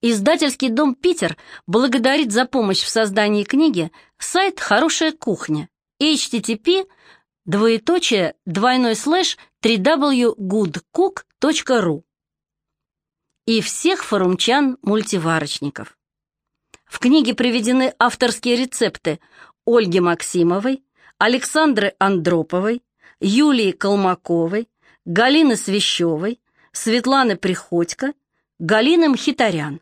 Издательский дом «Питер» благодарит за помощь в создании книги сайт «Хорошая кухня» http двоеточие двойной слэш www.goodcook.ru и всех форумчан-мультиварочников. В книге приведены авторские рецепты Ольги Максимовой, Александры Андроповой, Юлии Колмаковой, Галины Свящевой, Светланы Приходько, Галины Мхитарян.